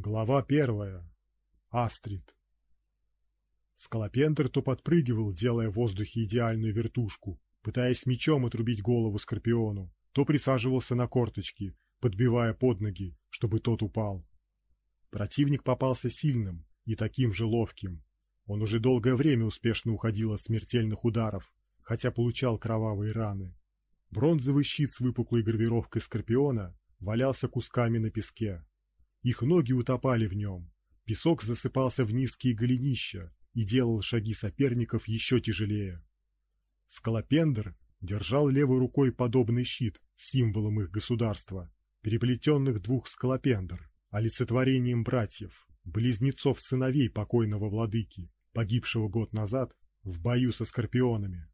Глава первая. Астрид. Скалопендр то подпрыгивал, делая в воздухе идеальную вертушку, пытаясь мечом отрубить голову Скорпиону, то присаживался на корточки, подбивая под ноги, чтобы тот упал. Противник попался сильным и таким же ловким. Он уже долгое время успешно уходил от смертельных ударов, хотя получал кровавые раны. Бронзовый щит с выпуклой гравировкой Скорпиона валялся кусками на песке. Их ноги утопали в нем. Песок засыпался в низкие голенища и делал шаги соперников еще тяжелее. Скалопендр держал левой рукой подобный щит, символом их государства, переплетенных двух скалопендр, олицетворением братьев, близнецов сыновей покойного владыки, погибшего год назад в бою со скорпионами.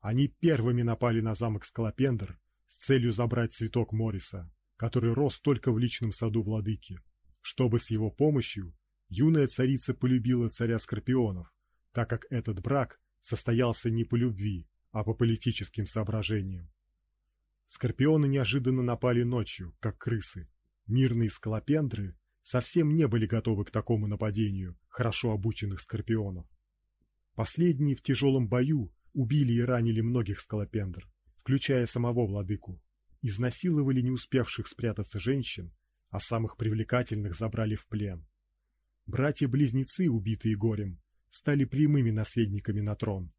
Они первыми напали на замок Скалопендр с целью забрать цветок Мориса который рос только в личном саду владыки, чтобы с его помощью юная царица полюбила царя Скорпионов, так как этот брак состоялся не по любви, а по политическим соображениям. Скорпионы неожиданно напали ночью, как крысы. Мирные скалопендры совсем не были готовы к такому нападению хорошо обученных скорпионов. Последние в тяжелом бою убили и ранили многих скалопендр, включая самого владыку изнасиловали не успевших спрятаться женщин, а самых привлекательных забрали в плен. Братья-близнецы, убитые горем, стали прямыми наследниками на трон.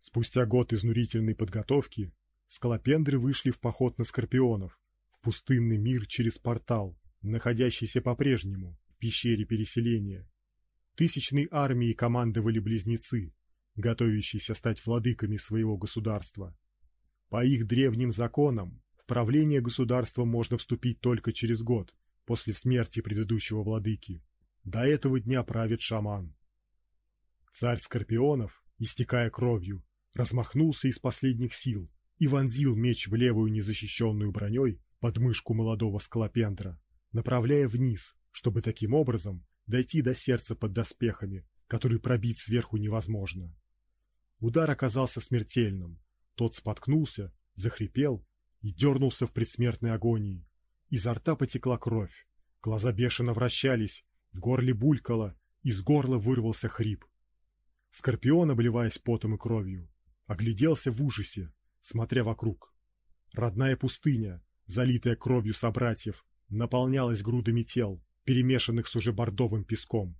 Спустя год изнурительной подготовки скалопендры вышли в поход на скорпионов в пустынный мир через портал, находящийся по-прежнему в пещере переселения. Тысячной армией командовали близнецы, готовящиеся стать владыками своего государства. По их древним законам в правление государства можно вступить только через год после смерти предыдущего владыки. До этого дня правит шаман. Царь Скорпионов, истекая кровью, размахнулся из последних сил и вонзил меч в левую незащищенную броней под мышку молодого скалопендра, направляя вниз, чтобы таким образом дойти до сердца под доспехами, который пробить сверху невозможно. Удар оказался смертельным, тот споткнулся, захрипел и дернулся в предсмертной агонии. Изо рта потекла кровь, глаза бешено вращались, в горле булькало, из горла вырвался хрип. Скорпион, обливаясь потом и кровью, огляделся в ужасе, смотря вокруг. Родная пустыня, залитая кровью собратьев, наполнялась грудами тел, перемешанных с уже бордовым песком.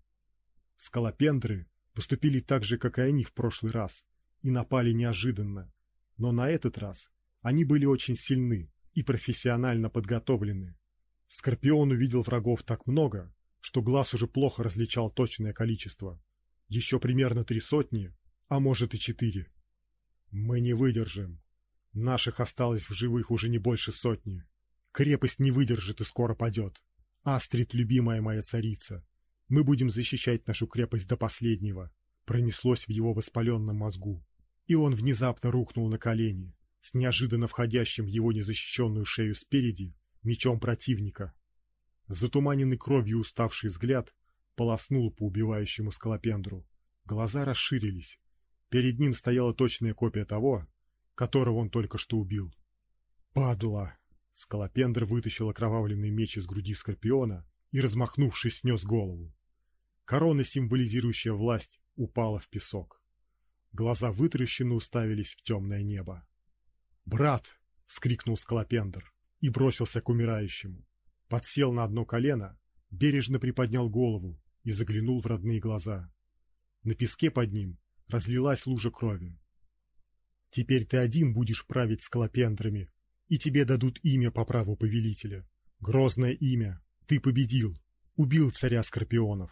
Скалопендры поступили так же, как и они в прошлый раз, и напали неожиданно, но на этот раз они были очень сильны и профессионально подготовлены. Скорпион увидел врагов так много, что глаз уже плохо различал точное количество. Еще примерно три сотни, а может и четыре. Мы не выдержим. Наших осталось в живых уже не больше сотни. Крепость не выдержит и скоро падет. Астрид, любимая моя царица, мы будем защищать нашу крепость до последнего. Пронеслось в его воспаленном мозгу и он внезапно рухнул на колени с неожиданно входящим в его незащищенную шею спереди мечом противника. Затуманенный кровью уставший взгляд полоснул по убивающему скалопендру. Глаза расширились. Перед ним стояла точная копия того, которого он только что убил. Падла! Скалопендр вытащил окровавленный меч из груди скорпиона и, размахнувшись, снес голову. Корона, символизирующая власть, упала в песок. Глаза вытрященно уставились в темное небо. «Брат!» — вскрикнул Скалопендр и бросился к умирающему. Подсел на одно колено, бережно приподнял голову и заглянул в родные глаза. На песке под ним разлилась лужа крови. «Теперь ты один будешь править скалопендрами, и тебе дадут имя по праву повелителя. Грозное имя. Ты победил, убил царя Скорпионов.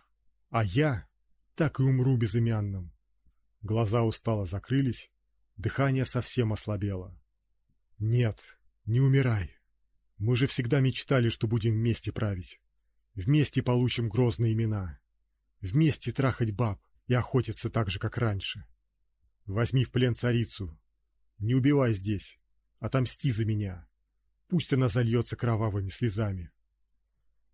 А я так и умру безымянным. Глаза устало закрылись, дыхание совсем ослабело. Нет, не умирай. Мы же всегда мечтали, что будем вместе править. Вместе получим грозные имена. Вместе трахать баб и охотиться так же, как раньше. Возьми в плен царицу. Не убивай здесь. Отомсти за меня. Пусть она зальется кровавыми слезами.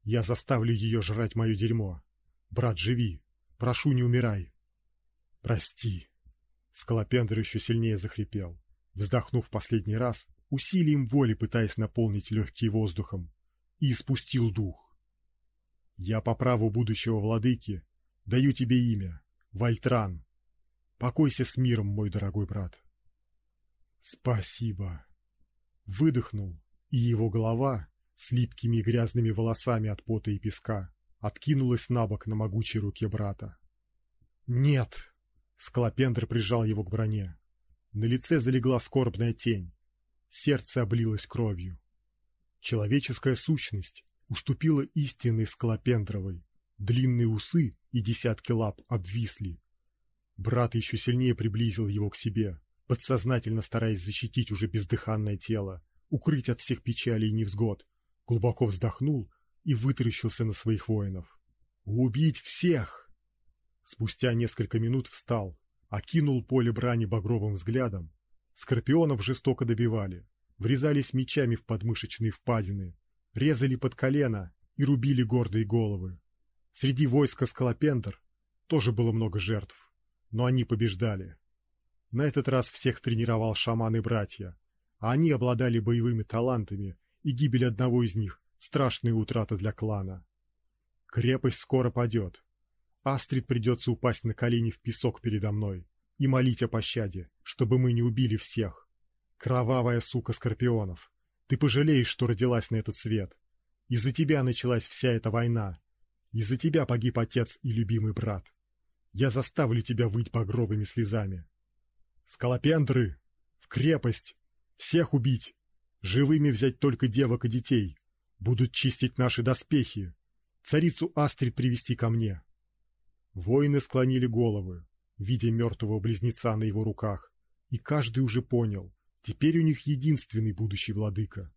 Я заставлю ее жрать мое дерьмо. Брат, живи. Прошу, не умирай. Прости. Скалопендр еще сильнее захрипел, вздохнув последний раз, усилием воли пытаясь наполнить легкие воздухом, и испустил дух. Я по праву будущего владыки даю тебе имя — Вальтран. Покойся с миром, мой дорогой брат. Спасибо. Выдохнул, и его голова с липкими и грязными волосами от пота и песка откинулась на бок на могучей руке брата. Нет! Скалопендр прижал его к броне. На лице залегла скорбная тень. Сердце облилось кровью. Человеческая сущность уступила истинной Скалопендровой. Длинные усы и десятки лап обвисли. Брат еще сильнее приблизил его к себе, подсознательно стараясь защитить уже бездыханное тело, укрыть от всех печалей и невзгод. Глубоко вздохнул и вытаращился на своих воинов. «Убить всех!» Спустя несколько минут встал, окинул поле брани багровым взглядом. Скорпионов жестоко добивали, врезались мечами в подмышечные впадины, резали под колено и рубили гордые головы. Среди войска Скалопендр тоже было много жертв, но они побеждали. На этот раз всех тренировал шаман и братья, а они обладали боевыми талантами, и гибель одного из них — страшная утрата для клана. Крепость скоро падет. Астрид придется упасть на колени в песок передо мной и молить о пощаде, чтобы мы не убили всех. Кровавая сука Скорпионов, ты пожалеешь, что родилась на этот свет. Из-за тебя началась вся эта война. Из-за тебя погиб отец и любимый брат. Я заставлю тебя выть багровыми слезами. Скалопендры! В крепость! Всех убить! Живыми взять только девок и детей. Будут чистить наши доспехи. Царицу Астрид привести ко мне. Воины склонили головы, видя мертвого близнеца на его руках, и каждый уже понял, Теперь у них единственный будущий владыка.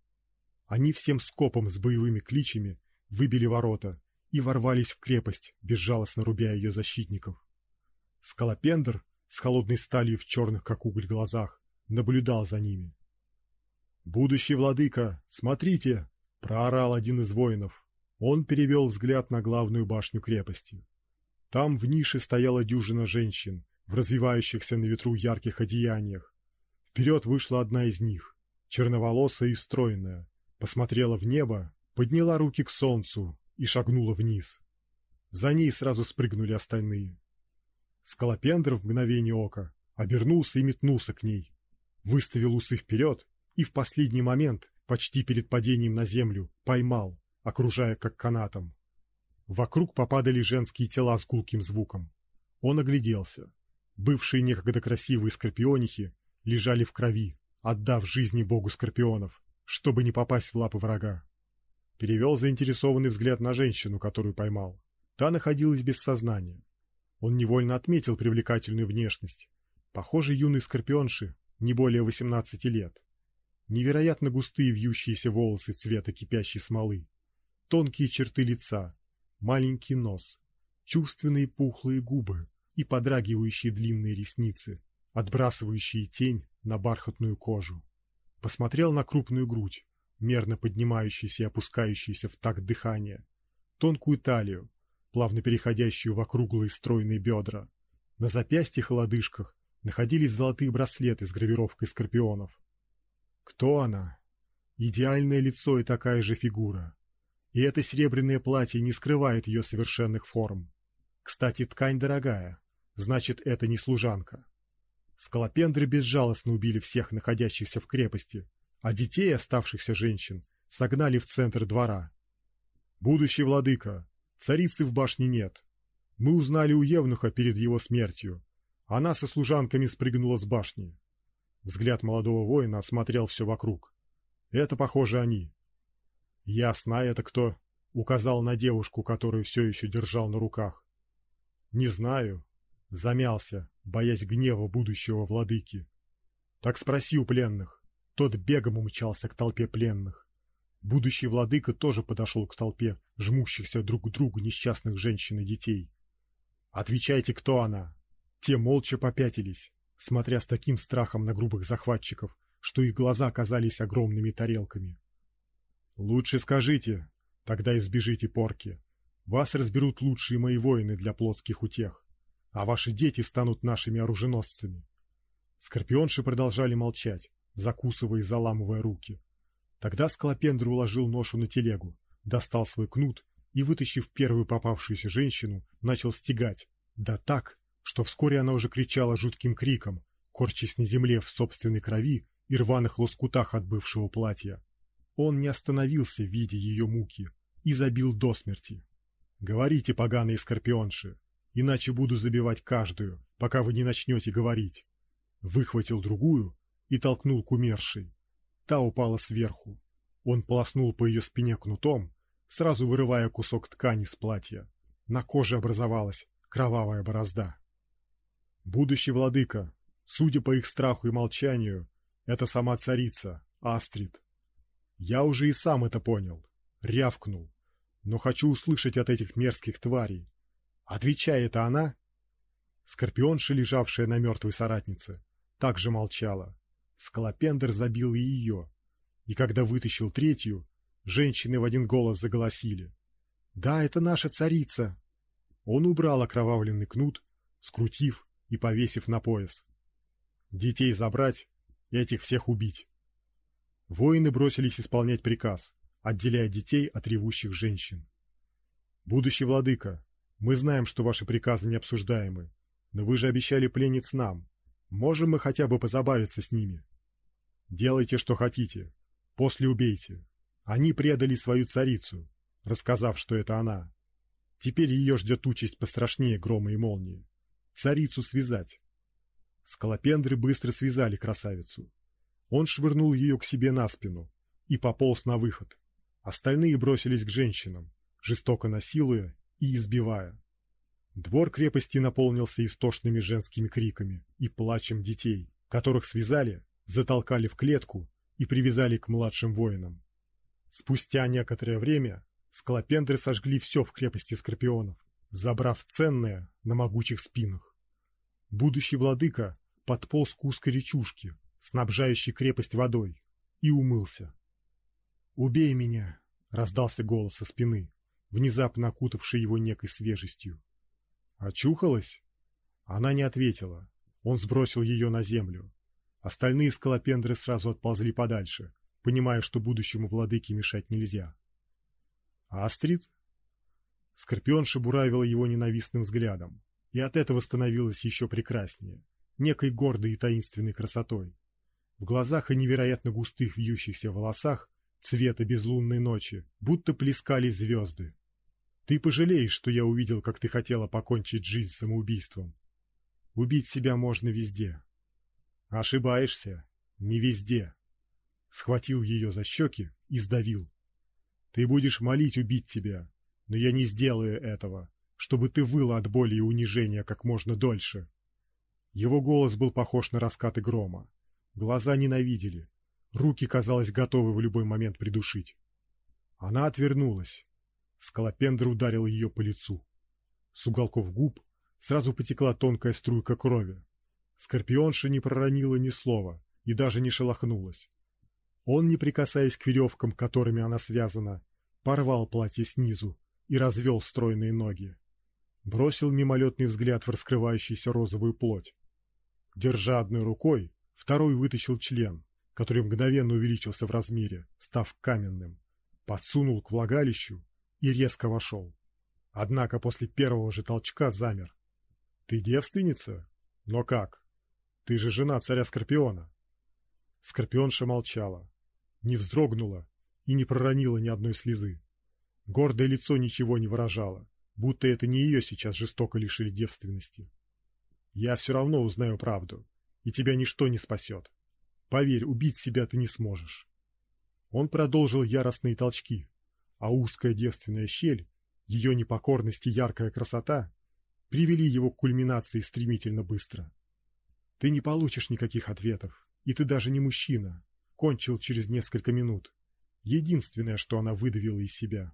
Они всем скопом с боевыми кличами выбили ворота и ворвались в крепость, безжалостно рубя ее защитников. Скалопендр с холодной сталью в черных, как уголь, глазах наблюдал за ними. «Будущий владыка, смотрите!» — проорал один из воинов. Он перевел взгляд на главную башню крепости. Там в нише стояла дюжина женщин в развивающихся на ветру ярких одеяниях, Вперед вышла одна из них, черноволосая и стройная, посмотрела в небо, подняла руки к солнцу и шагнула вниз. За ней сразу спрыгнули остальные. Скалопендр в мгновение ока обернулся и метнулся к ней, выставил усы вперед и в последний момент, почти перед падением на землю, поймал, окружая как канатом. Вокруг попадали женские тела с гулким звуком. Он огляделся. Бывшие некогда красивые скорпионихи лежали в крови, отдав жизни богу скорпионов, чтобы не попасть в лапы врага. Перевел заинтересованный взгляд на женщину, которую поймал. Та находилась без сознания. Он невольно отметил привлекательную внешность. Похоже, юной скорпионши не более восемнадцати лет. Невероятно густые вьющиеся волосы цвета кипящей смолы, тонкие черты лица, маленький нос, чувственные пухлые губы и подрагивающие длинные ресницы, отбрасывающие тень на бархатную кожу. Посмотрел на крупную грудь, мерно поднимающуюся и опускающуюся в такт дыхания, тонкую талию, плавно переходящую в округлые стройные бедра. На запястьях и лодыжках находились золотые браслеты с гравировкой скорпионов. Кто она? Идеальное лицо и такая же фигура. И это серебряное платье не скрывает ее совершенных форм. Кстати, ткань дорогая, значит, это не служанка. Скалопендры безжалостно убили всех находящихся в крепости, а детей оставшихся женщин согнали в центр двора. Будущий владыка, царицы в башне нет. Мы узнали у Евнуха перед его смертью. Она со служанками спрыгнула с башни. Взгляд молодого воина осмотрел все вокруг. Это, похоже, они. Ясно, а это кто? Указал на девушку, которую все еще держал на руках. Не знаю. Замялся, боясь гнева будущего владыки. Так спроси у пленных. Тот бегом умчался к толпе пленных. Будущий владыка тоже подошел к толпе жмущихся друг к другу несчастных женщин и детей. Отвечайте, кто она? Те молча попятились, смотря с таким страхом на грубых захватчиков, что их глаза казались огромными тарелками. Лучше скажите, тогда избежите порки. Вас разберут лучшие мои воины для плотских утех а ваши дети станут нашими оруженосцами. Скорпионши продолжали молчать, закусывая и заламывая руки. Тогда Склопендр уложил ношу на телегу, достал свой кнут и, вытащив первую попавшуюся женщину, начал стегать. Да так, что вскоре она уже кричала жутким криком, корчась на земле в собственной крови и рваных лоскутах от бывшего платья. Он не остановился, видя ее муки, и забил до смерти. «Говорите, поганые скорпионши, иначе буду забивать каждую, пока вы не начнете говорить». Выхватил другую и толкнул к умершей. Та упала сверху. Он полоснул по ее спине кнутом, сразу вырывая кусок ткани с платья. На коже образовалась кровавая борозда. Будущий владыка, судя по их страху и молчанию, это сама царица, Астрид. Я уже и сам это понял, рявкнул, но хочу услышать от этих мерзких тварей. Отвечай, это она? Скорпионша, лежавшая на мертвой соратнице, также молчала. Скалопендр забил и ее, и когда вытащил третью, женщины в один голос заголосили: "Да, это наша царица!" Он убрал окровавленный кнут, скрутив и повесив на пояс. Детей забрать и этих всех убить. Воины бросились исполнять приказ, отделяя детей от ревущих женщин. Будущий владыка, мы знаем, что ваши приказы не обсуждаемы, но вы же обещали пленниц нам. Можем мы хотя бы позабавиться с ними? Делайте, что хотите. После убейте. Они предали свою царицу, рассказав, что это она. Теперь ее ждет участь пострашнее грома и молнии. Царицу связать. Скалопендры быстро связали красавицу. Он швырнул ее к себе на спину и пополз на выход. Остальные бросились к женщинам, жестоко насилуя и избивая. Двор крепости наполнился истошными женскими криками и плачем детей, которых связали, затолкали в клетку и привязали к младшим воинам. Спустя некоторое время Склопендры сожгли все в крепости скорпионов, забрав ценное на могучих спинах. Будущий владыка подполз к узкой речушке, снабжающей крепость водой, и умылся. «Убей меня!» — раздался голос со спины, внезапно окутавший его некой свежестью. «Очухалась?» Она не ответила. Он сбросил ее на землю. Остальные скалопендры сразу отползли подальше, понимая, что будущему владыке мешать нельзя. Астрид? Скорпионша буравила его ненавистным взглядом, и от этого становилось еще прекраснее, некой гордой и таинственной красотой. В глазах и невероятно густых вьющихся волосах цвета безлунной ночи будто плескались звезды. Ты пожалеешь, что я увидел, как ты хотела покончить жизнь самоубийством. Убить себя можно везде. Ошибаешься, не везде. Схватил ее за щеки и сдавил. Ты будешь молить убить тебя, но я не сделаю этого, чтобы ты выла от боли и унижения как можно дольше. Его голос был похож на раскаты грома. Глаза ненавидели, руки, казалось, готовы в любой момент придушить. Она отвернулась. Скалопендр ударил ее по лицу. С уголков губ сразу потекла тонкая струйка крови. Скорпионша не проронила ни слова и даже не шелохнулась. Он, не прикасаясь к веревкам, которыми она связана, порвал платье снизу и развел стройные ноги. Бросил мимолетный взгляд в раскрывающуюся розовую плоть. Держа одной рукой, второй вытащил член, который мгновенно увеличился в размере, став каменным, подсунул к влагалищу и резко вошел. Однако после первого же толчка замер. Ты девственница? Но как? Ты же жена царя Скорпиона. Скорпионша молчала не вздрогнула и не проронила ни одной слезы. Гордое лицо ничего не выражало, будто это не ее сейчас жестоко лишили девственности. Я все равно узнаю правду, и тебя ничто не спасет. Поверь, убить себя ты не сможешь. Он продолжил яростные толчки, а узкая девственная щель, ее непокорность и яркая красота привели его к кульминации стремительно быстро. Ты не получишь никаких ответов, и ты даже не мужчина, кончил через несколько минут. Единственное, что она выдавила из себя.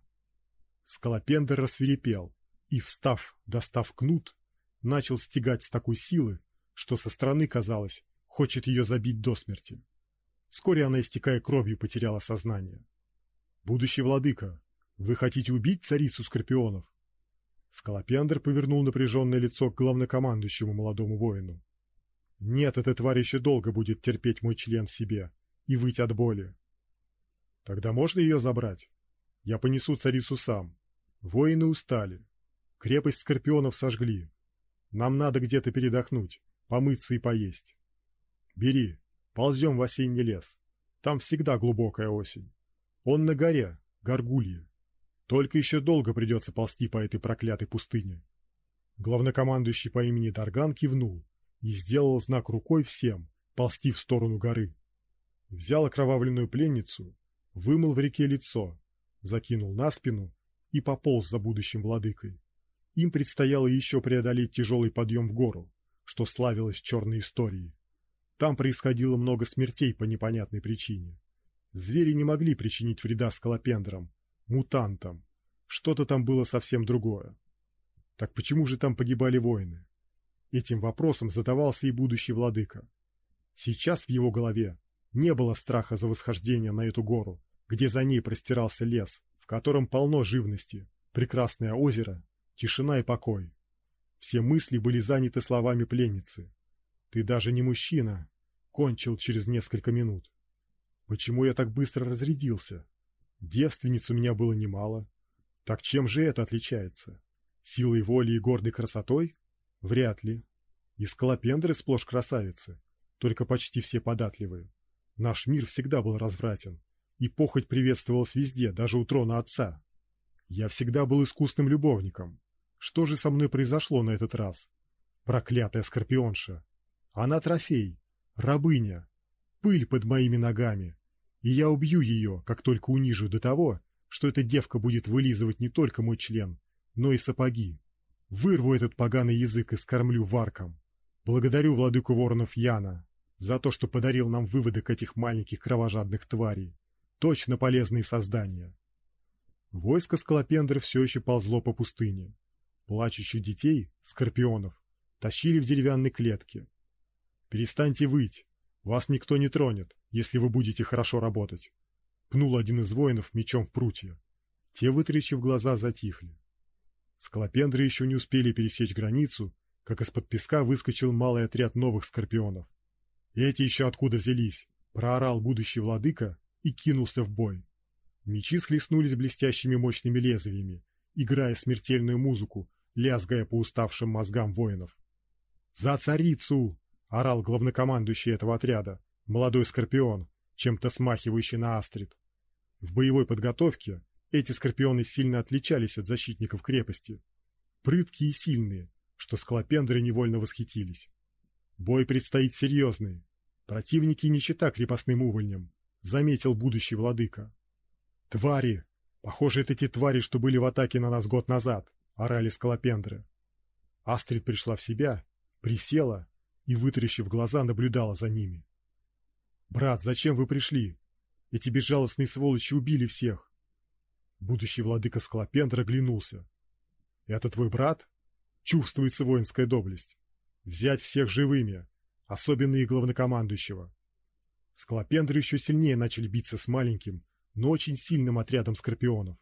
Скалопендр рассверепел и, встав, достав кнут, начал стегать с такой силы, что со стороны казалось, хочет ее забить до смерти. Вскоре она, истекая кровью, потеряла сознание. Будущий владыка, вы хотите убить царицу скорпионов? Скалопендр повернул напряженное лицо к главнокомандующему молодому воину. Нет, эта тварь еще долго будет терпеть мой член в себе, и выть от боли. Тогда можно ее забрать? Я понесу царицу сам. Воины устали. Крепость скорпионов сожгли. Нам надо где-то передохнуть, помыться и поесть. Бери, ползем в осенний лес. Там всегда глубокая осень. Он на горе, горгулье. Только еще долго придется ползти по этой проклятой пустыне. Главнокомандующий по имени Дарган кивнул и сделал знак рукой всем ползти в сторону горы. Взял окровавленную пленницу, вымыл в реке лицо, закинул на спину и пополз за будущим владыкой. Им предстояло еще преодолеть тяжелый подъем в гору, что славилось черной историей. Там происходило много смертей по непонятной причине. Звери не могли причинить вреда скалопендрам, мутантам. Что-то там было совсем другое. Так почему же там погибали воины? Этим вопросом задавался и будущий владыка. Сейчас в его голове не было страха за восхождение на эту гору, где за ней простирался лес, в котором полно живности, прекрасное озеро, тишина и покой. Все мысли были заняты словами пленницы. Ты даже не мужчина, кончил через несколько минут. Почему я так быстро разрядился? Девственниц у меня было немало. Так чем же это отличается? Силой воли и гордой красотой? Вряд ли. И скалопендры сплошь красавицы, только почти все податливые. Наш мир всегда был развратен, и похоть приветствовалась везде, даже у трона отца. Я всегда был искусным любовником. Что же со мной произошло на этот раз? Проклятая скорпионша! Она трофей, рабыня, пыль под моими ногами, и я убью ее, как только унижу до того, что эта девка будет вылизывать не только мой член, но и сапоги. Вырву этот поганый язык и скормлю варкам. Благодарю владыку воронов Яна за то, что подарил нам выводок этих маленьких кровожадных тварей. Точно полезные создания. Войско скалопендр все еще ползло по пустыне. Плачущих детей, скорпионов, тащили в деревянной клетке. Перестаньте выть, вас никто не тронет, если вы будете хорошо работать. Пнул один из воинов мечом в прутья. Те, вытрящив глаза, затихли. Скалопендры еще не успели пересечь границу, как из-под песка выскочил малый отряд новых скорпионов. Эти еще откуда взялись? Проорал будущий владыка и кинулся в бой. Мечи схлестнулись блестящими мощными лезвиями, играя смертельную музыку, лязгая по уставшим мозгам воинов. «За царицу!» — орал главнокомандующий этого отряда, молодой скорпион, чем-то смахивающий на астрид. В боевой подготовке эти скорпионы сильно отличались от защитников крепости. Прыткие и сильные, что склопендры невольно восхитились. Бой предстоит серьезный. Противники не чита крепостным увольням, заметил будущий владыка. Твари! Похоже, это те твари, что были в атаке на нас год назад, орали скалопендры. Астрид пришла в себя, присела и, вытаращив глаза, наблюдала за ними. «Брат, зачем вы пришли? Эти безжалостные сволочи убили всех!» Будущий владыка Склопендра оглянулся. «Это твой брат?» Чувствуется воинская доблесть. Взять всех живыми, особенно и главнокомандующего. Склопендры еще сильнее начали биться с маленьким, но очень сильным отрядом скорпионов.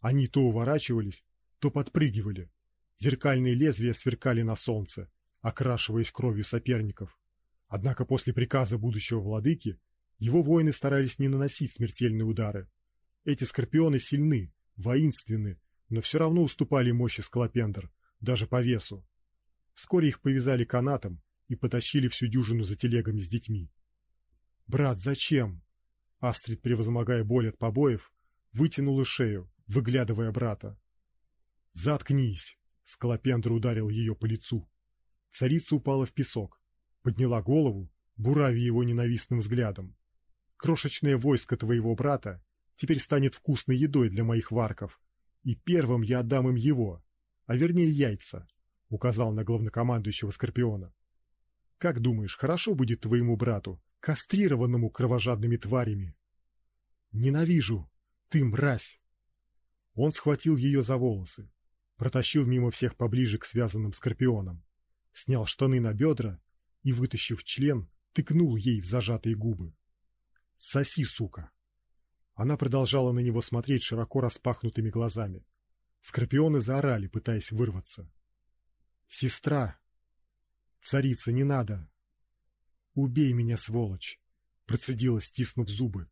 Они то уворачивались, то подпрыгивали. Зеркальные лезвия сверкали на солнце, окрашиваясь кровью соперников. Однако после приказа будущего владыки его воины старались не наносить смертельные удары. Эти скорпионы сильны, воинственны, но все равно уступали мощи скалопендр, даже по весу. Вскоре их повязали канатом и потащили всю дюжину за телегами с детьми. «Брат, зачем?» Астрид, превозмогая боль от побоев, вытянула шею, выглядывая брата. «Заткнись!» — Скалопендр ударил ее по лицу. Царица упала в песок, подняла голову, бурави его ненавистным взглядом. Крошечное войско твоего брата теперь станет вкусной едой для моих варков, и первым я отдам им его, а вернее яйца, указал на главнокомандующего Скорпиона. Как думаешь, хорошо будет твоему брату, кастрированному кровожадными тварями? Ненавижу, ты мразь. Он схватил ее за волосы, протащил мимо всех поближе к связанным скорпионам снял штаны на бедра и, вытащив член, тыкнул ей в зажатые губы. «Соси, сука!» Она продолжала на него смотреть широко распахнутыми глазами. Скорпионы заорали, пытаясь вырваться. «Сестра! Царица, не надо!» «Убей меня, сволочь!» — процедила, стиснув зубы.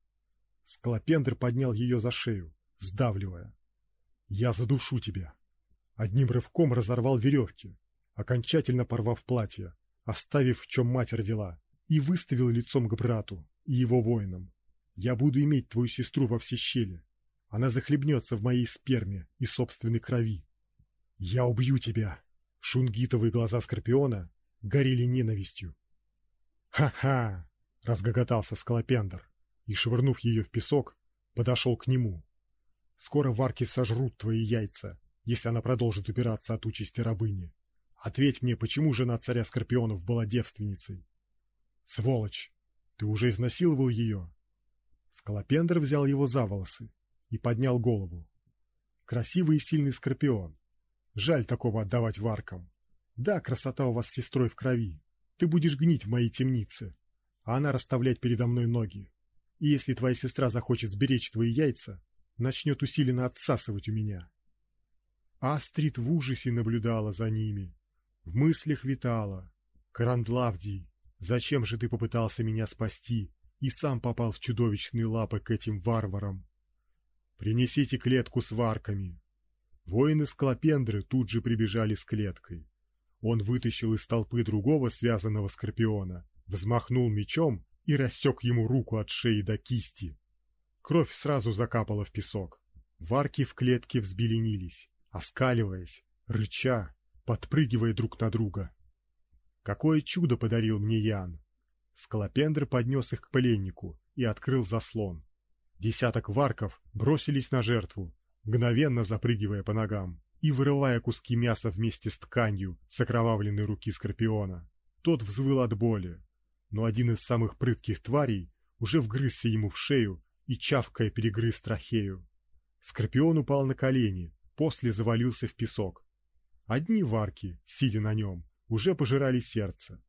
Скалопендр поднял ее за шею, сдавливая. Я задушу тебя. Одним рывком разорвал веревки, окончательно порвав платье, оставив в чем мать родила, и выставил лицом к брату и его воинам. Я буду иметь твою сестру во все щели. Она захлебнется в моей сперме и собственной крови. Я убью тебя. Шунгитовые глаза Скорпиона горели ненавистью. Ха-ха! Разгоготался Скалопендр и, швырнув ее в песок, подошел к нему. Скоро варки сожрут твои яйца, если она продолжит упираться от участи рабыни. Ответь мне, почему жена царя Скорпионов была девственницей? Сволочь! Ты уже изнасиловал ее? Скалопендр взял его за волосы и поднял голову. Красивый и сильный Скорпион. Жаль такого отдавать варкам. Да, красота у вас с сестрой в крови. Ты будешь гнить в моей темнице, а она расставлять передо мной ноги. И если твоя сестра захочет сберечь твои яйца, начнет усиленно отсасывать у меня. Астрид в ужасе наблюдала за ними. В мыслях витала. Карандлавдий, зачем же ты попытался меня спасти и сам попал в чудовищные лапы к этим варварам? Принесите клетку с варками. Воины Склопендры тут же прибежали с клеткой. Он вытащил из толпы другого связанного скорпиона, взмахнул мечом и рассек ему руку от шеи до кисти. Кровь сразу закапала в песок. Варки в клетке взбеленились, оскаливаясь, рыча, подпрыгивая друг на друга. Какое чудо подарил мне Ян! Скалопендр поднес их к пленнику и открыл заслон. Десяток варков бросились на жертву, мгновенно запрыгивая по ногам и вырывая куски мяса вместе с тканью с окровавленной руки скорпиона. Тот взвыл от боли, но один из самых прытких тварей уже вгрызся ему в шею и чавкая перегрыз трахею. Скорпион упал на колени, после завалился в песок. Одни варки, сидя на нем, уже пожирали сердце.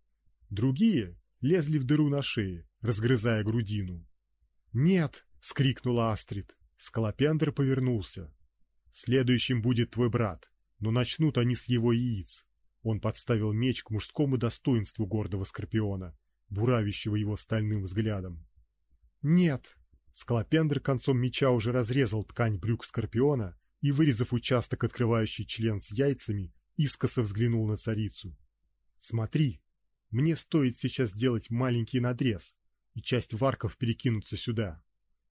Другие лезли в дыру на шее, разгрызая грудину. «Нет!» — скрикнула Астрид. Скалопендр повернулся. «Следующим будет твой брат, но начнут они с его яиц». Он подставил меч к мужскому достоинству гордого Скорпиона, буравящего его стальным взглядом. «Нет!» Скалопендр концом меча уже разрезал ткань брюк Скорпиона и, вырезав участок, открывающий член с яйцами, искоса взглянул на царицу. «Смотри, мне стоит сейчас сделать маленький надрез, и часть варков перекинуться сюда.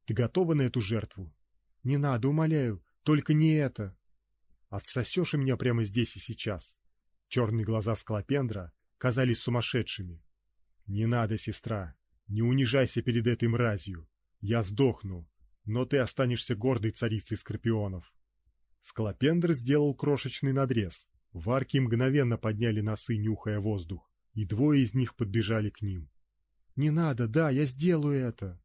Ты готова на эту жертву? Не надо, умоляю, только не это. Отсосешь меня прямо здесь и сейчас». Черные глаза Скалопендра казались сумасшедшими. «Не надо, сестра, не унижайся перед этой мразью. Я сдохну, но ты останешься гордой царицей скорпионов. Скалопендр сделал крошечный надрез. Варки мгновенно подняли носы, нюхая воздух, и двое из них подбежали к ним. «Не надо, да, я сделаю это!»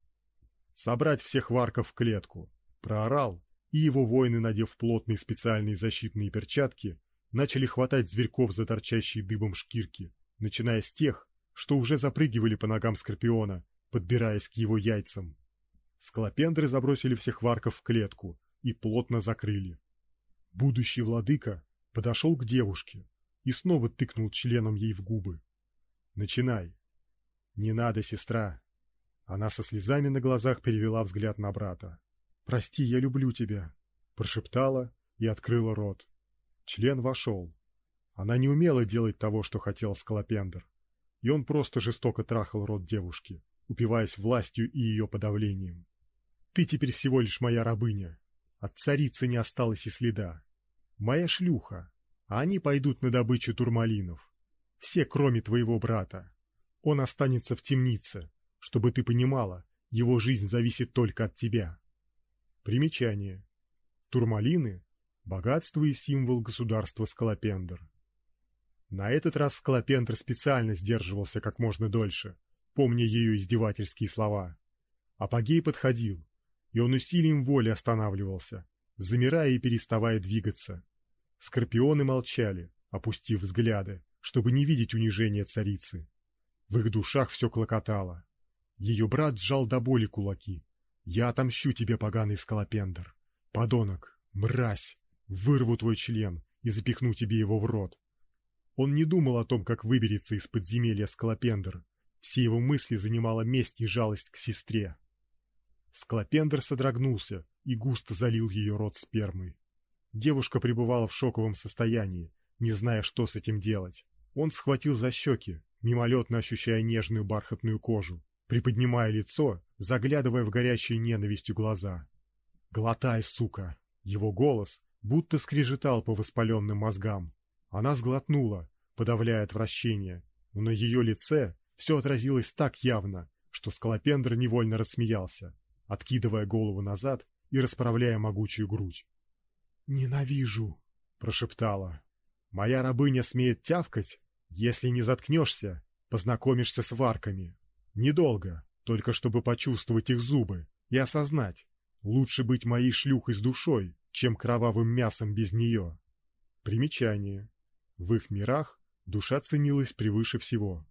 «Собрать всех варков в клетку!» Проорал, и его воины, надев плотные специальные защитные перчатки, начали хватать зверьков за торчащие дыбом шкирки, начиная с тех, что уже запрыгивали по ногам Скорпиона, подбираясь к его яйцам. Скалопендры забросили всех варков в клетку и плотно закрыли. Будущий владыка подошел к девушке и снова тыкнул членом ей в губы. «Начинай!» «Не надо, сестра!» Она со слезами на глазах перевела взгляд на брата. «Прости, я люблю тебя!» Прошептала и открыла рот. Член вошел. Она не умела делать того, что хотел Скалопендр, и он просто жестоко трахал рот девушки, упиваясь властью и ее подавлением. Ты теперь всего лишь моя рабыня. От царицы не осталось и следа. Моя шлюха, а они пойдут на добычу турмалинов. Все, кроме твоего брата. Он останется в темнице, чтобы ты понимала, его жизнь зависит только от тебя. Примечание. Турмалины — богатство и символ государства Скалопендр. На этот раз Скалопендр специально сдерживался как можно дольше, помня ее издевательские слова. Апогей подходил, и он усилием воли останавливался, замирая и переставая двигаться. Скорпионы молчали, опустив взгляды, чтобы не видеть унижения царицы. В их душах все клокотало. Ее брат сжал до боли кулаки. «Я отомщу тебе, поганый скалопендр! Подонок! Мразь! Вырву твой член и запихну тебе его в рот!» Он не думал о том, как выберется из подземелья скалопендр. Все его мысли занимала месть и жалость к сестре. Склопендр содрогнулся и густо залил ее рот спермой. Девушка пребывала в шоковом состоянии, не зная, что с этим делать. Он схватил за щеки, мимолетно ощущая нежную бархатную кожу, приподнимая лицо, заглядывая в горящие ненавистью глаза. «Глотай, сука!» Его голос будто скрежетал по воспаленным мозгам. Она сглотнула, подавляя отвращение, но на ее лице все отразилось так явно, что Скалопендр невольно рассмеялся, откидывая голову назад и расправляя могучую грудь. «Ненавижу!» — прошептала. «Моя рабыня смеет тявкать? Если не заткнешься, познакомишься с варками. Недолго, только чтобы почувствовать их зубы и осознать. Лучше быть моей шлюхой с душой, чем кровавым мясом без нее». Примечание. В их мирах душа ценилась превыше всего.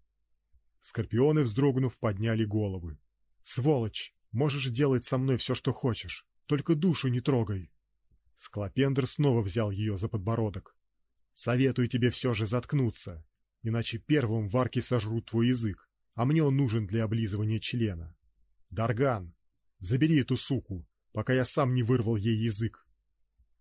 Скорпионы, вздрогнув, подняли головы. «Сволочь! Можешь делать со мной все, что хочешь, только душу не трогай!» Склопендр снова взял ее за подбородок. «Советую тебе все же заткнуться, иначе первым варки сожрут твой язык, а мне он нужен для облизывания члена. Дарган, забери эту суку, пока я сам не вырвал ей язык».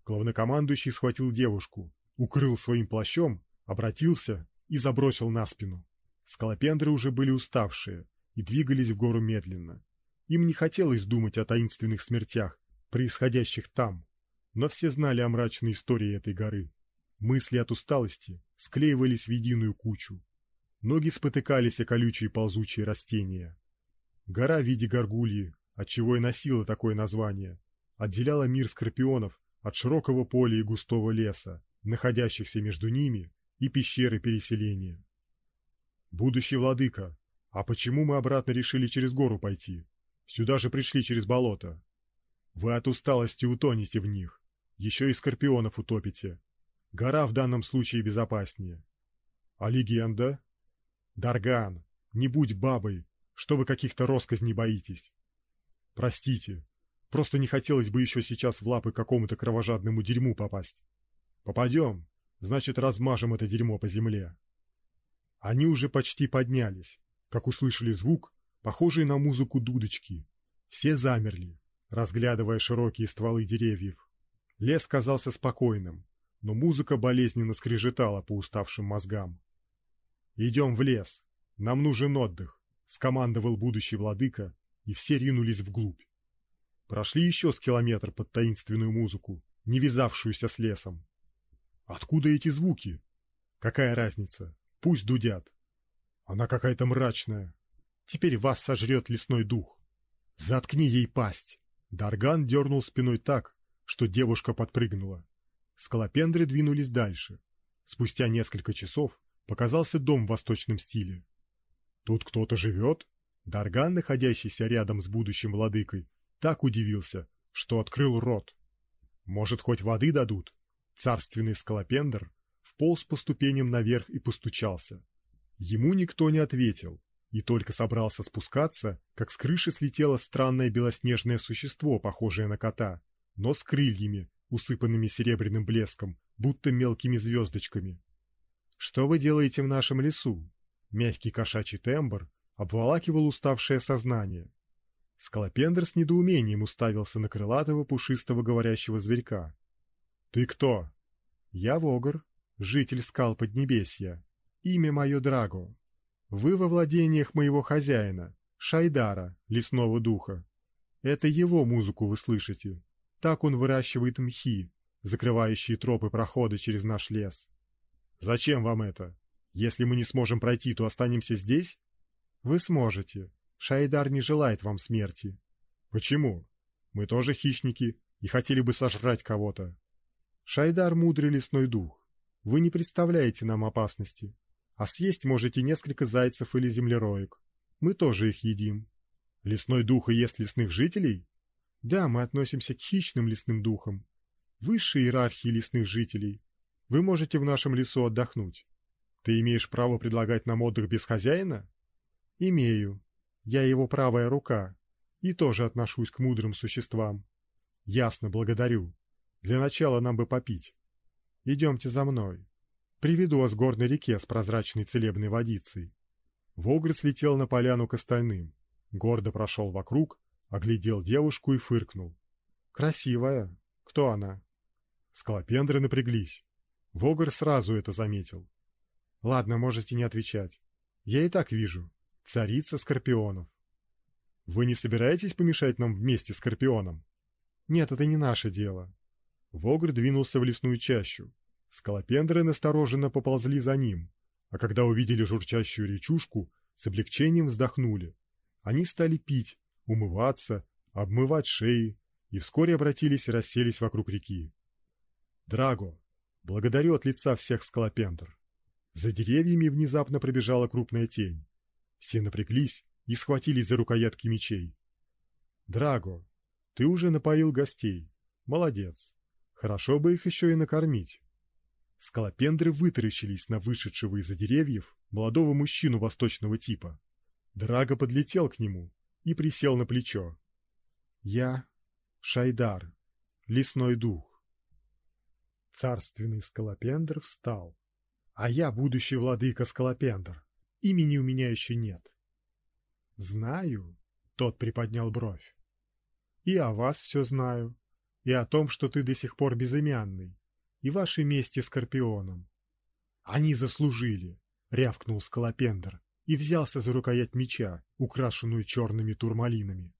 Главнокомандующий схватил девушку, укрыл своим плащом, обратился и забросил на спину. Скалопендры уже были уставшие и двигались в гору медленно. Им не хотелось думать о таинственных смертях, происходящих там, но все знали о мрачной истории этой горы. Мысли от усталости склеивались в единую кучу. Ноги спотыкались о колючие ползучие растения. Гора в виде горгульи, отчего и носила такое название, отделяла мир скорпионов от широкого поля и густого леса, находящихся между ними и пещеры переселения. Будущий владыка, а почему мы обратно решили через гору пойти? Сюда же пришли через болото. Вы от усталости утонете в них, еще и скорпионов утопите. Гора в данном случае безопаснее. А легенда? Дарган, не будь бабой, что вы каких-то росказней боитесь. Простите, просто не хотелось бы еще сейчас в лапы какому-то кровожадному дерьму попасть. Попадем, значит размажем это дерьмо по земле. Они уже почти поднялись, как услышали звук, похожий на музыку дудочки. Все замерли, разглядывая широкие стволы деревьев. Лес казался спокойным, но музыка болезненно скрежетала по уставшим мозгам. «Идем в лес. Нам нужен отдых», — скомандовал будущий владыка, и все ринулись вглубь. Прошли еще с километр под таинственную музыку, не вязавшуюся с лесом. Откуда эти звуки? Какая разница? Пусть дудят. Она какая-то мрачная. Теперь вас сожрет лесной дух. Заткни ей пасть. Дарган дернул спиной так, что девушка подпрыгнула. Скалопендры двинулись дальше. Спустя несколько часов показался дом в восточном стиле. Тут кто-то живет? Дарган, находящийся рядом с будущим владыкой, так удивился, что открыл рот. Может, хоть воды дадут? Царственный скалопендр вполз по ступеням наверх и постучался. Ему никто не ответил, и только собрался спускаться, как с крыши слетело странное белоснежное существо, похожее на кота, но с крыльями, усыпанными серебряным блеском, будто мелкими звездочками. «Что вы делаете в нашем лесу?» Мягкий кошачий тембр обволакивал уставшее сознание. Скалопендр с недоумением уставился на крылатого пушистого говорящего зверька. «Ты кто?» «Я Вогр, житель скал Поднебесья. Имя мое Драго. Вы во владениях моего хозяина, Шайдара, лесного духа. Это его музыку вы слышите. Так он выращивает мхи, закрывающие тропы прохода через наш лес. Зачем вам это? Если мы не сможем пройти, то останемся здесь? Вы сможете. Шайдар не желает вам смерти. Почему? Мы тоже хищники и хотели бы сожрать кого-то. Шайдар мудрый лесной дух. Вы не представляете нам опасности. А съесть можете несколько зайцев или землероек. Мы тоже их едим. Лесной дух и ест лесных жителей? Да, мы относимся к хищным лесным духам, высшей иерархии лесных жителей. Вы можете в нашем лесу отдохнуть. Ты имеешь право предлагать нам отдых без хозяина? Имею. Я его правая рука и тоже отношусь к мудрым существам. Ясно, благодарю. Для начала нам бы попить. Идемте за мной. Приведу вас к горной реке с прозрачной целебной водицей. Вогр слетел на поляну к остальным, гордо прошел вокруг Оглядел девушку и фыркнул. «Красивая. Кто она?» Скалопендры напряглись. Вогр сразу это заметил. Ладно, можете не отвечать. Я и так вижу. Царица скорпионов. Вы не собираетесь помешать нам вместе с скорпионом? Нет, это не наше дело. Вогр двинулся в лесную чащу. Скалопендры настороженно поползли за ним, а когда увидели журчащую речушку, с облегчением вздохнули. Они стали пить, умываться, обмывать шеи и вскоре обратились и расселись вокруг реки. Драго, благодарю от лица всех скалопендр. За деревьями внезапно пробежала крупная тень. Все напряглись и схватились за рукоятки мечей. Драго, ты уже напоил гостей. Молодец. Хорошо бы их еще и накормить. Скалопендры вытаращились на вышедшего из-за деревьев молодого мужчину восточного типа. Драго подлетел к нему и присел на плечо. Я Шайдар, лесной дух. Царственный скалопендр встал. А я будущий владыка скалопендр. Имени у меня еще нет. Знаю, тот приподнял бровь. И о вас все знаю, и о том, что ты до сих пор безымянный, и вашей мести Скорпионом. Они заслужили, рявкнул Скалопендр и взялся за рукоять меча, украшенную черными турмалинами.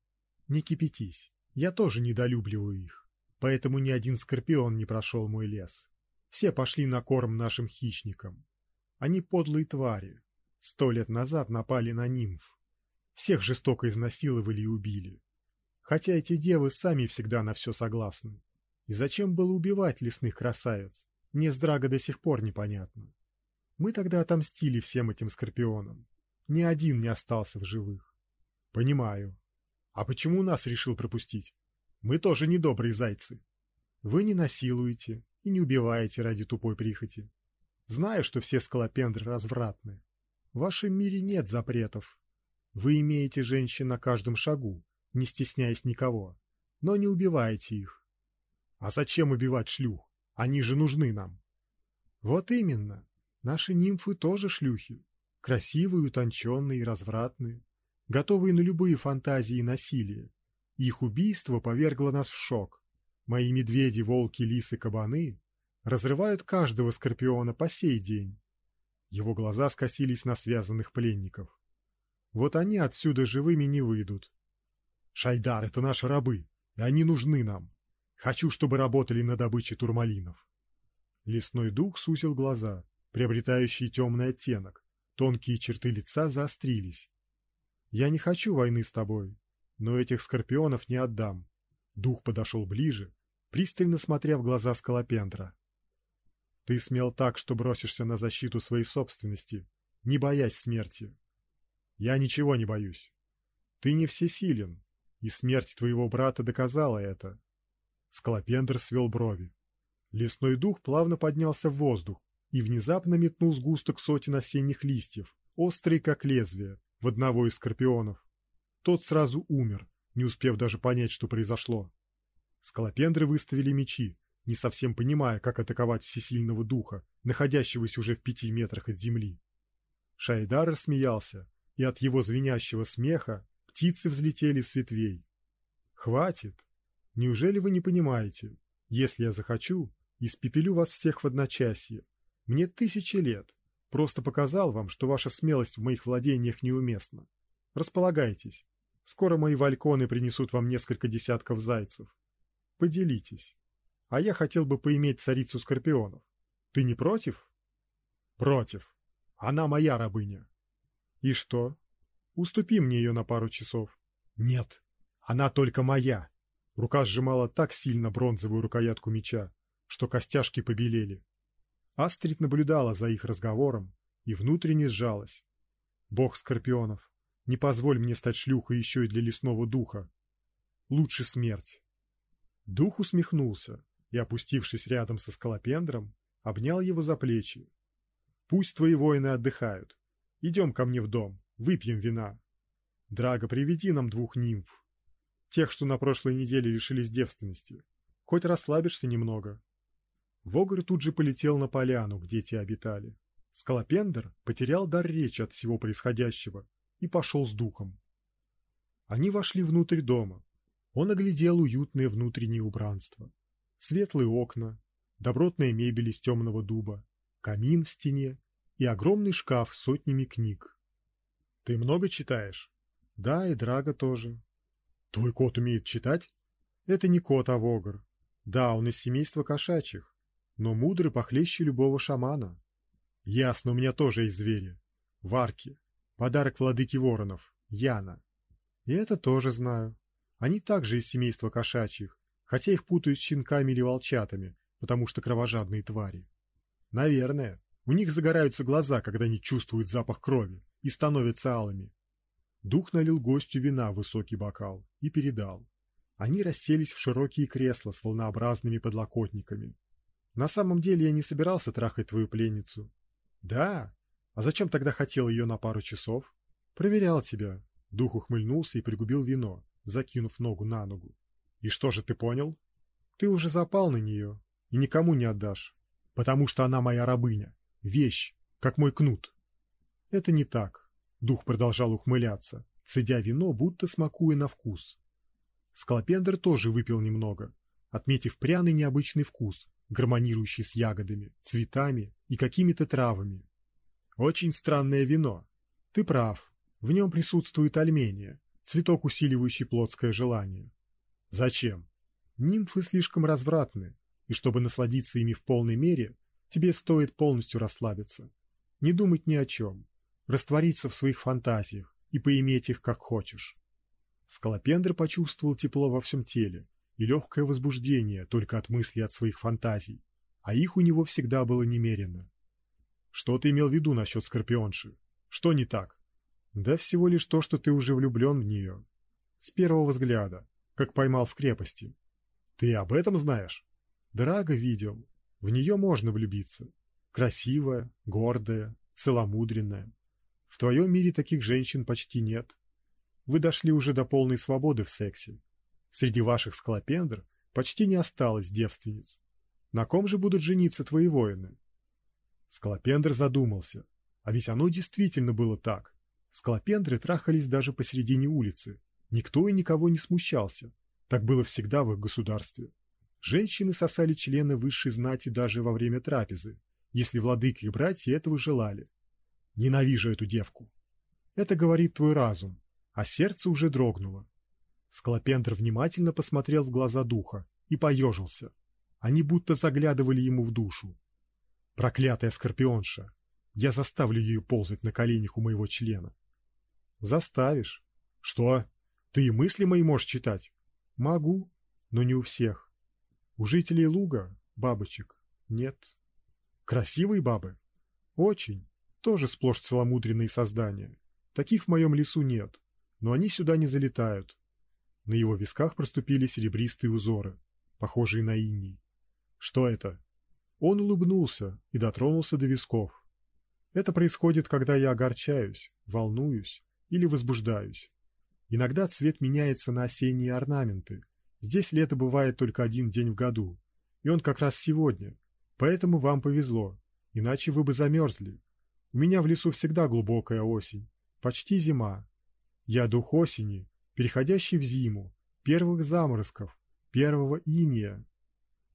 Не кипятись, я тоже недолюбливаю их, поэтому ни один Скорпион не прошел мой лес. Все пошли на корм нашим хищникам. Они подлые твари. Сто лет назад напали на нимф. Всех жестоко изнасиловали и убили. Хотя эти девы сами всегда на все согласны. И зачем было убивать лесных красавиц? Мне с Драго до сих пор непонятно. Мы тогда отомстили всем этим скорпионам. Ни один не остался в живых. Понимаю. А почему нас решил пропустить? Мы тоже недобрые зайцы. Вы не насилуете и не убиваете ради тупой прихоти. Знаю, что все скалопендры развратны. В вашем мире нет запретов. Вы имеете женщин на каждом шагу, не стесняясь никого, но не убиваете их. А зачем убивать шлюх? Они же нужны нам. Вот именно. Наши нимфы тоже шлюхи. Красивые, утонченные и развратные. Готовые на любые фантазии и насилие. Их убийство повергло нас в шок. Мои медведи, волки, лисы, кабаны разрывают каждого скорпиона по сей день. Его глаза скосились на связанных пленников. Вот они отсюда живыми не выйдут. Шайдар — это наши рабы, и они нужны нам. Хочу, чтобы работали на добыче турмалинов. Лесной дух сузил глаза, приобретающие темный оттенок. Тонкие черты лица заострились. Я не хочу войны с тобой, но этих скорпионов не отдам. Дух подошел ближе, пристально смотря в глаза скалопендра. Ты смел так, что бросишься на защиту своей собственности, не боясь смерти. Я ничего не боюсь. Ты не всесилен, и смерть твоего брата доказала это. Скалопендр свел брови. Лесной дух плавно поднялся в воздух и внезапно метнул сгусток сотен осенних листьев, острый как лезвие, в одного из скорпионов. Тот сразу умер, не успев даже понять, что произошло. Скалопендры выставили мечи, не совсем понимая, как атаковать всесильного духа, находящегося уже в пяти метрах от земли. Шайдар рассмеялся, и от его звенящего смеха птицы взлетели с ветвей. «Хватит! Неужели вы не понимаете? Если я захочу, испепелю вас всех в одночасье. Мне тысячи лет. Просто показал вам, что ваша смелость в моих владениях неуместна. Располагайтесь. Скоро мои вальконы принесут вам несколько десятков зайцев. Поделитесь. А я хотел бы поиметь царицу скорпионов. Ты не против? Против. Она моя рабыня. И что? Уступи мне ее на пару часов. Нет, она только моя. Рука сжимала так сильно бронзовую рукоятку меча, что костяшки побелели. Астрид наблюдала за их разговором и внутренне сжалась. Бог скорпионов, не позволь мне стать шлюхой еще и для лесного духа. Лучше смерть. Дух усмехнулся и, опустившись рядом со скалопендром, обнял его за плечи. Пусть твои воины отдыхают. Идем ко мне в дом, выпьем вина. Драго, приведи нам двух нимф. Тех, что на прошлой неделе лишились девственности. Хоть расслабишься немного. Вогр тут же полетел на поляну, где те обитали. Скалопендр потерял дар речи от всего происходящего и пошел с духом. Они вошли внутрь дома. Он оглядел уютное внутреннее убранство. Светлые окна, добротная мебель из темного дуба, камин в стене и огромный шкаф с сотнями книг. Ты много читаешь? Да, и Драга тоже. Твой кот умеет читать? Это не кот, а вогр. Да, он из семейства кошачьих, но мудрый похлеще любого шамана. Ясно, у меня тоже есть звери. Варки. Подарок владыки воронов. Яна. И это тоже знаю. Они также из семейства кошачьих, хотя их путают с щенками или волчатами, потому что кровожадные твари. Наверное, у них загораются глаза, когда они чувствуют запах крови и становятся алыми. Дух налил гостю вина в высокий бокал и передал. Они расселись в широкие кресла с волнообразными подлокотниками. На самом деле я не собирался трахать твою пленницу. Да? А зачем тогда хотел ее на пару часов? Проверял тебя. Дух ухмыльнулся и пригубил вино, закинув ногу на ногу. И что же ты понял? Ты уже запал на нее и никому не отдашь, потому что она моя рабыня, вещь, как мой кнут. Это не так. Дух продолжал ухмыляться, цедя вино, будто смакуя на вкус. Скалопендр тоже выпил немного, отметив пряный необычный вкус, гармонирующий с ягодами, цветами и какими-то травами. Очень странное вино. Ты прав. В нем присутствует альмения, цветок, усиливающий плотское желание. Зачем? Нимфы слишком развратны, и чтобы насладиться ими в полной мере, тебе стоит полностью расслабиться, не думать ни о чем, раствориться в своих фантазиях и поиметь их как хочешь. Скалопендр почувствовал тепло во всем теле и легкое возбуждение только от мысли от своих фантазий, а их у него всегда было немерено. Что ты имел в виду насчет скорпионши? Что не так? Да всего лишь то, что ты уже влюблен в нее. С первого взгляда, как поймал в крепости. Ты об этом знаешь? Драго видел. В нее можно влюбиться. Красивая, гордая, целомудренная. В твоем мире таких женщин почти нет. Вы дошли уже до полной свободы в сексе. Среди ваших склопендр почти не осталось девственниц. На ком же будут жениться твои воины? Склопендр задумался. А ведь оно действительно было так. Склопендры трахались даже посередине улицы, Никто и никого не смущался. Так было всегда в их государстве. Женщины сосали члены высшей знати даже во время трапезы, если владыки и братья этого желали. Ненавижу эту девку. Это говорит твой разум, а сердце уже дрогнуло. Склопендр внимательно посмотрел в глаза духа и поежился. Они будто заглядывали ему в душу. Проклятая скорпионша! Я заставлю ее ползать на коленях у моего члена. Заставишь? Что? Ты и мысли мои можешь читать? Могу, но не у всех. У жителей луга бабочек нет. Красивые бабы? Очень. Тоже сплошь целомудренные создания. Таких в моем лесу нет, но они сюда не залетают. На его висках проступили серебристые узоры, похожие на иней. Что это? Он улыбнулся и дотронулся до висков. Это происходит, когда я огорчаюсь, волнуюсь или возбуждаюсь. Иногда цвет меняется на осенние орнаменты. Здесь лето бывает только один день в году, и он как раз сегодня. Поэтому вам повезло, иначе вы бы замерзли. У меня в лесу всегда глубокая осень, почти зима. Я дух осени, переходящий в зиму, первых заморозков, первого иния.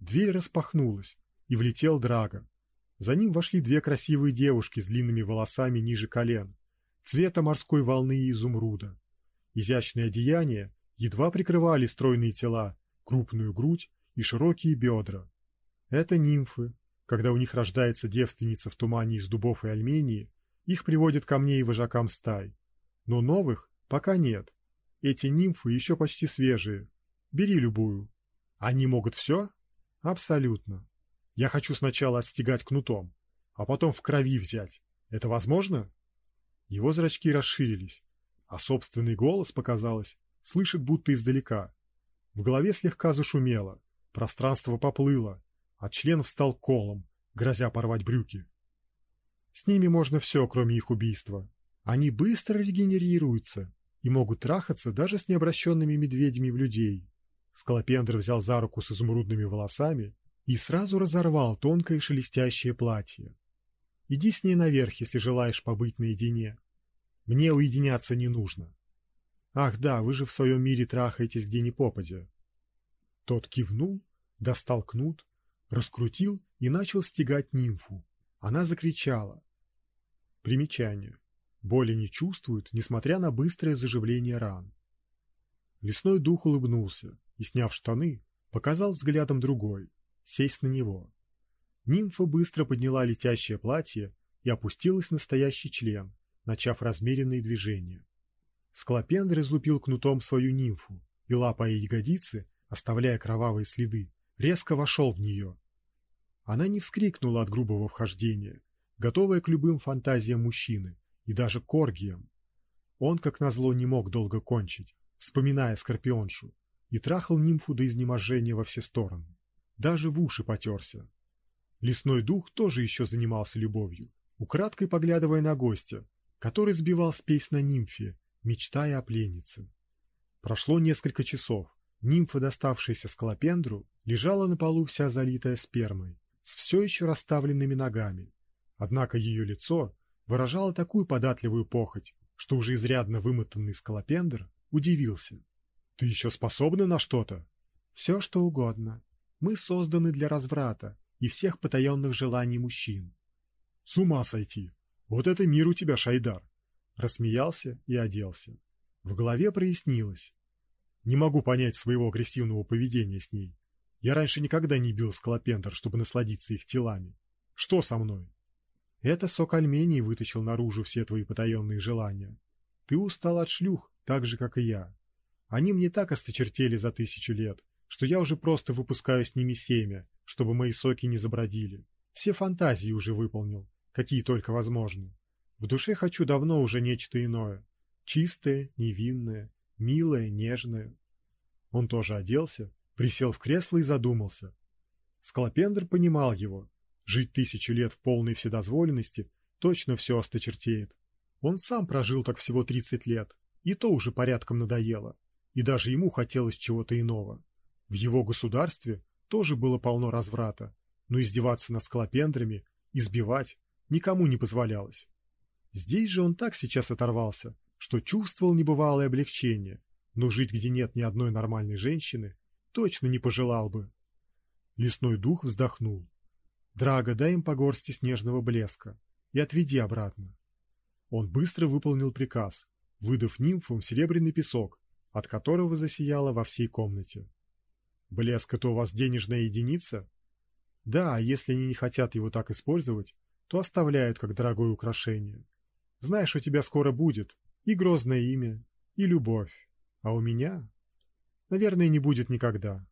Дверь распахнулась, и влетел Драга. За ним вошли две красивые девушки с длинными волосами ниже колен, цвета морской волны и изумруда. Изящные одеяния едва прикрывали стройные тела, крупную грудь и широкие бедра. Это нимфы. Когда у них рождается девственница в тумане из дубов и альмении, их приводят ко мне и вожакам стай. Но новых пока нет. Эти нимфы еще почти свежие. Бери любую. Они могут все? Абсолютно. Я хочу сначала отстегать кнутом, а потом в крови взять. Это возможно? Его зрачки расширились а собственный голос, показалось, слышит будто издалека. В голове слегка зашумело, пространство поплыло, а член встал колом, грозя порвать брюки. С ними можно все, кроме их убийства. Они быстро регенерируются и могут трахаться даже с необращенными медведями в людей. Скалопендр взял за руку с изумрудными волосами и сразу разорвал тонкое шелестящее платье. Иди с ней наверх, если желаешь побыть наедине. Мне уединяться не нужно. Ах да, вы же в своем мире трахаетесь где ни попадя. Тот кивнул, достал кнут, раскрутил и начал стегать нимфу. Она закричала. Примечание. Боли не чувствуют, несмотря на быстрое заживление ран. Лесной дух улыбнулся и, сняв штаны, показал взглядом другой — сесть на него. Нимфа быстро подняла летящее платье и опустилась на стоящий член, начав размеренные движения. Склопендр излупил кнутом свою нимфу и, лапая ягодицы, оставляя кровавые следы, резко вошел в нее. Она не вскрикнула от грубого вхождения, готовая к любым фантазиям мужчины и даже к оргиям. Он, как назло, не мог долго кончить, вспоминая скорпионшу, и трахал нимфу до изнеможения во все стороны. Даже в уши потерся. Лесной дух тоже еще занимался любовью, украдкой поглядывая на гостя, который сбивал спесь на нимфе, мечтая о пленнице. Прошло несколько часов. Нимфа, доставшаяся скалопендру, лежала на полу вся залитая спермой, с все еще расставленными ногами. Однако ее лицо выражало такую податливую похоть, что уже изрядно вымотанный скалопендр удивился. «Ты еще способна на что-то?» «Все, что угодно. Мы созданы для разврата и всех потаенных желаний мужчин». «С ума сойти! Вот это мир у тебя, Шайдар!» Рассмеялся и оделся. В голове прояснилось. Не могу понять своего агрессивного поведения с ней. Я раньше никогда не бил скалопендр, чтобы насладиться их телами. Что со мной? Это сок Альмении вытащил наружу все твои потаенные желания. Ты устал от шлюх, так же, как и я. Они мне так осточертели за тысячу лет, что я уже просто выпускаю с ними семя, чтобы мои соки не забродили. Все фантазии уже выполнил, какие только возможны. В душе хочу давно уже нечто иное. Чистое, невинное, милое, нежное. Он тоже оделся, присел в кресло и задумался. Склопендр понимал его. Жить тысячу лет в полной вседозволенности точно все осточертеет. Он сам прожил так всего тридцать лет, и то уже порядком надоело и даже ему хотелось чего-то иного. В его государстве тоже было полно разврата, но издеваться над скалопендрами, избивать никому не позволялось. Здесь же он так сейчас оторвался, что чувствовал небывалое облегчение, но жить где нет ни одной нормальной женщины точно не пожелал бы. Лесной дух вздохнул. Драго, дай им по горсти снежного блеска и отведи обратно. Он быстро выполнил приказ, выдав нимфам серебряный песок от которого засияло во всей комнате. Блеск — это у вас денежная единица? Да, а если они не хотят его так использовать, то оставляют как дорогое украшение. Знаешь, у тебя скоро будет и грозное имя, и любовь, а у меня, наверное, не будет никогда.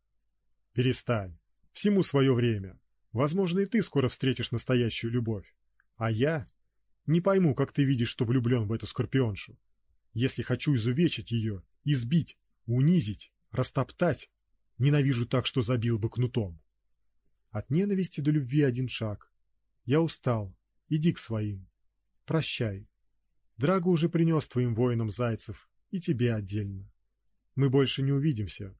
Перестань. Всему свое время. Возможно, и ты скоро встретишь настоящую любовь. А я не пойму, как ты видишь, что влюблен в эту скорпионшу. Если хочу изувечить ее, избить, унизить, растоптать, ненавижу так, что забил бы кнутом. От ненависти до любви один шаг. Я устал. Иди к своим. Прощай. Драго уже принес твоим воинам зайцев, и тебе отдельно. Мы больше не увидимся.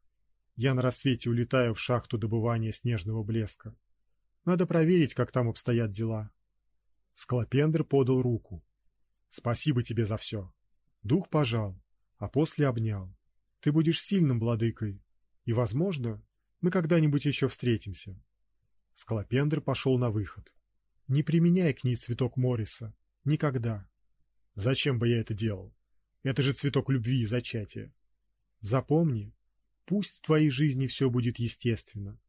Я на рассвете улетаю в шахту добывания снежного блеска. Надо проверить, как там обстоят дела. Склопендр подал руку. Спасибо тебе за все. Дух пожал, а после обнял. Ты будешь сильным владыкой, и, возможно, мы когда-нибудь еще встретимся. Скалопендр пошел на выход. Не применяй к ней цветок Мориса. Никогда. Зачем бы я это делал? Это же цветок любви и зачатия. Запомни, пусть в твоей жизни все будет естественно.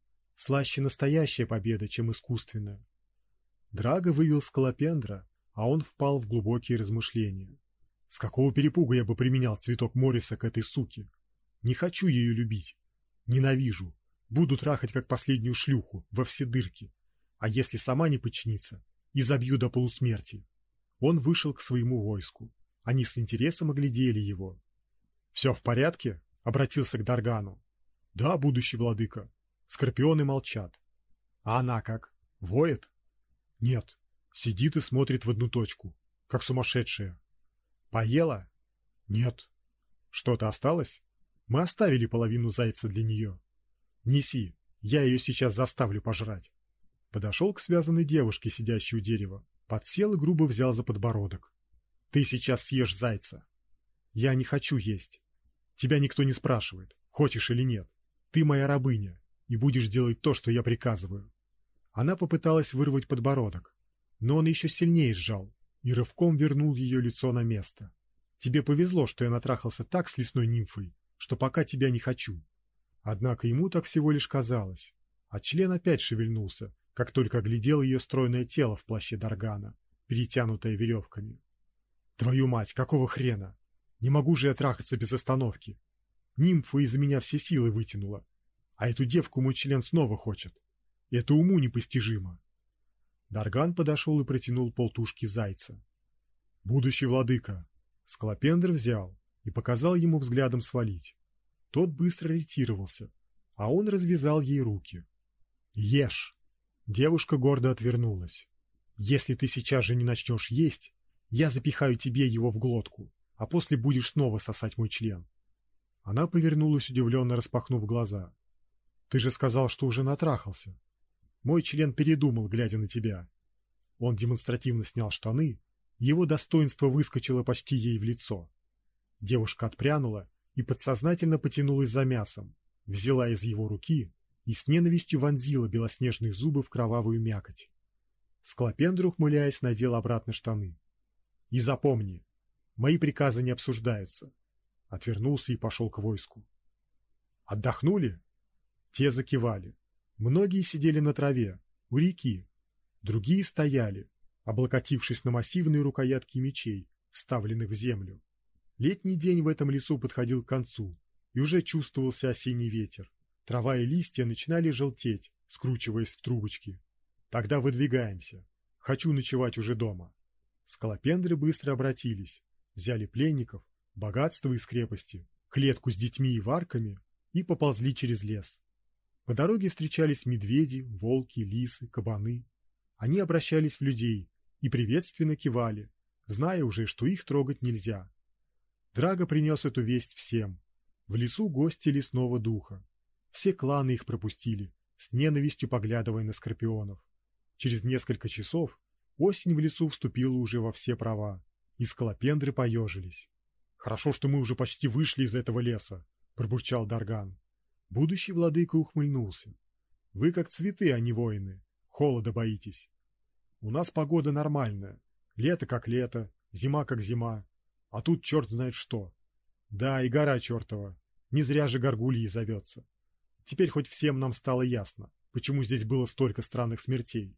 Слаще настоящая победа, чем искусственная. Драго вывел Скалопендра, а он впал в глубокие размышления. С какого перепуга я бы применял цветок Мориса к этой суке? Не хочу ее любить. Ненавижу. Буду трахать как последнюю шлюху, во все дырки. А если сама не подчинится, и забью до полусмерти. Он вышел к своему войску. Они с интересом оглядели его. «Все в порядке?» — обратился к Даргану. «Да, будущий владыка. Скорпионы молчат. А она как? Воет?» «Нет. Сидит и смотрит в одну точку, как сумасшедшая. Поела? Нет. Что-то осталось? Мы оставили половину зайца для нее. Неси, я ее сейчас заставлю пожрать. Подошел к связанной девушке, сидящей у дерева, подсел и грубо взял за подбородок. Ты сейчас съешь зайца. Я не хочу есть. Тебя никто не спрашивает, хочешь или нет. Ты моя рабыня и будешь делать то, что я приказываю. Она попыталась вырвать подбородок, но он еще сильнее сжал и рывком вернул ее лицо на место. Тебе повезло, что я натрахался так с лесной нимфой, что пока тебя не хочу. Однако ему так всего лишь казалось, а член опять шевельнулся, как только глядел ее стройное тело в плаще Даргана, перетянутое веревками. Твою мать, какого хрена? Не могу же я трахаться без остановки. Нимфу из меня все силы вытянула, а эту девку мой член снова хочет. Это уму непостижимо. Дарган подошел и протянул полтушки зайца. Будущий владыка. Склопендр взял и показал ему взглядом свалить. Тот быстро ретировался, а он развязал ей руки. Ешь. Девушка гордо отвернулась. Если ты сейчас же не начнешь есть, я запихаю тебе его в глотку, а после будешь снова сосать мой член. Она повернулась удивленно, распахнув глаза. Ты же сказал, что уже натрахался. Мой член передумал, глядя на тебя. Он демонстративно снял штаны, его достоинство выскочило почти ей в лицо. Девушка отпрянула и подсознательно потянулась за мясом, взяла из его руки и с ненавистью вонзила белоснежные зубы в кровавую мякоть. Склопендр, ухмыляясь, надел обратно штаны. И запомни, мои приказы не обсуждаются. Отвернулся и пошел к войску. Отдохнули? Те закивали. Многие сидели на траве, у реки. Другие стояли, облокотившись на массивные рукоятки мечей, вставленных в землю. Летний день в этом лесу подходил к концу, и уже чувствовался осенний ветер. Трава и листья начинали желтеть, скручиваясь в трубочки. Тогда выдвигаемся. Хочу ночевать уже дома. Скалопендры быстро обратились, взяли пленников, богатство из крепости, клетку с детьми и варками и поползли через лес. По дороге встречались медведи, волки, лисы, кабаны. Они обращались в людей и приветственно кивали, зная уже, что их трогать нельзя. Драго принес эту весть всем. В лесу гости лесного духа. Все кланы их пропустили, с ненавистью поглядывая на скорпионов. Через несколько часов осень в лесу вступила уже во все права, и скалопендры поежились. Хорошо, что мы уже почти вышли из этого леса, пробурчал Дарган. Будущий владыка ухмыльнулся. Вы как цветы, а не воины. Холода боитесь. У нас погода нормальная. Лето как лето, зима как зима. А тут черт знает что. Да, и гора чертова. Не зря же Гаргульей зовется. Теперь хоть всем нам стало ясно, почему здесь было столько странных смертей.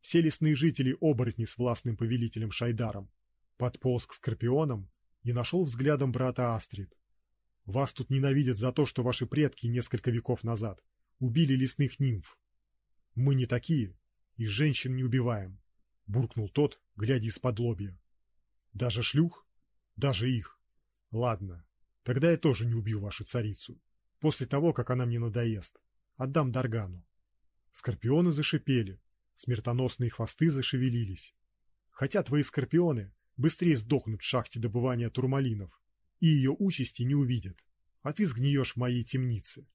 Все лесные жители оборотни с властным повелителем Шайдаром. Подполз к скорпионам и нашел взглядом брата Астрид. Вас тут ненавидят за то, что ваши предки несколько веков назад убили лесных нимф. Мы не такие, и женщин не убиваем, буркнул тот, глядя из-под лобья. Даже шлюх? Даже их. Ладно, тогда я тоже не убью вашу царицу. После того, как она мне надоест, отдам Даргану. Скорпионы зашипели, смертоносные хвосты зашевелились. Хотя твои скорпионы быстрее сдохнут в шахте добывания турмалинов, и ее участи не увидят, а ты сгниешь в моей темнице.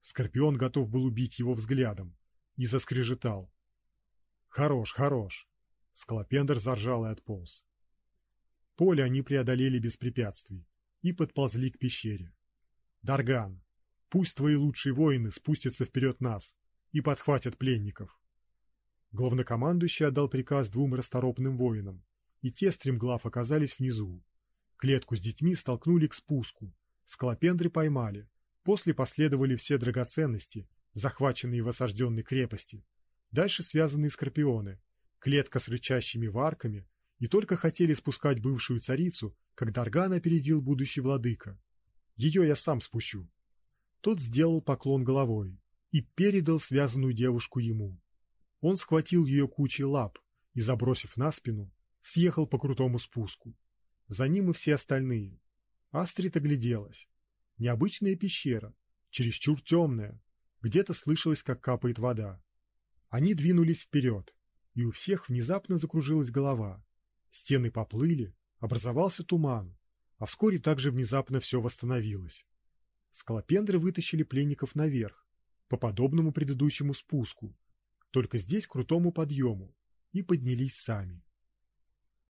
Скорпион готов был убить его взглядом и заскрежетал. Хорош, хорош. Скалопендр заржал и отполз. Поле они преодолели без препятствий и подползли к пещере. Дарган, пусть твои лучшие воины спустятся вперед нас и подхватят пленников. Главнокомандующий отдал приказ двум расторопным воинам, и те стремглав оказались внизу. Клетку с детьми столкнули к спуску, скалопендры поймали. После последовали все драгоценности, захваченные в осажденной крепости. Дальше связанные скорпионы, клетка с рычащими варками, и только хотели спускать бывшую царицу, как Дарган опередил будущий владыка. Ее я сам спущу. Тот сделал поклон головой и передал связанную девушку ему. Он схватил ее кучей лап и, забросив на спину, съехал по крутому спуску. За ним и все остальные. Астрид огляделась. Необычная пещера, чересчур темная. Где-то слышалось, как капает вода. Они двинулись вперед, и у всех внезапно закружилась голова. Стены поплыли, образовался туман, а вскоре также внезапно все восстановилось. Скалопендры вытащили пленников наверх, по подобному предыдущему спуску, только здесь крутому подъему, и поднялись сами.